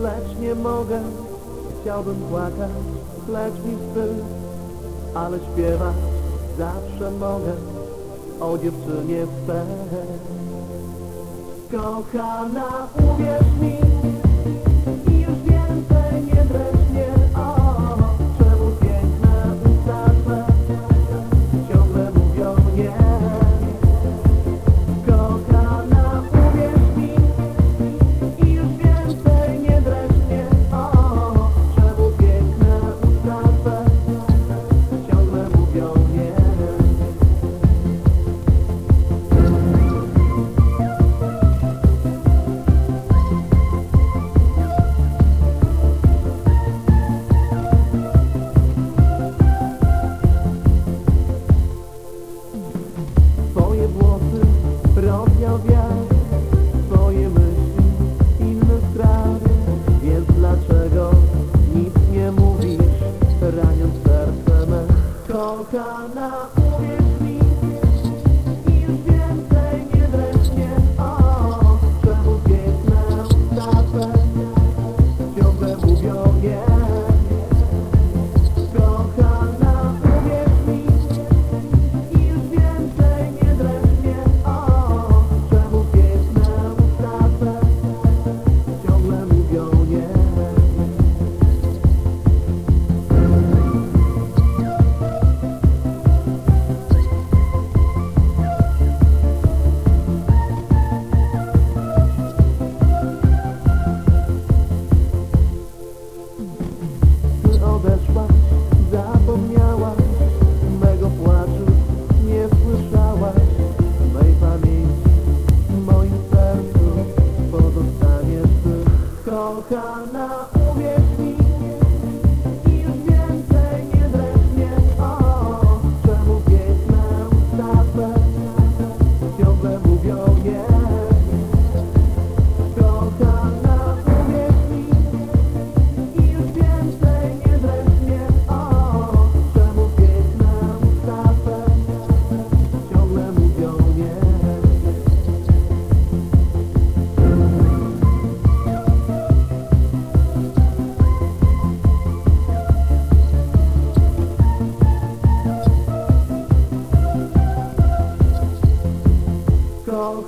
lecz nie mogę Chciałbym płakać, lecz mi wstyd. Ale śpiewać zawsze mogę O dziewczynie w Kochana, uwierz mi miał myśli, inne sprawy. Więc dlaczego nic nie mówisz Raniąc serce me. Kochana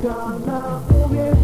Czekam na powieść